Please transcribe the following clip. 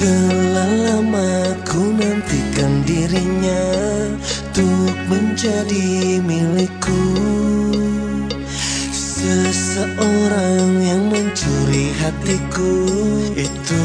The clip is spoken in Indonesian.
Telah lama ku nantikan dirinya Untuk menjadi milikku Seseorang yang mencuri hatiku Itu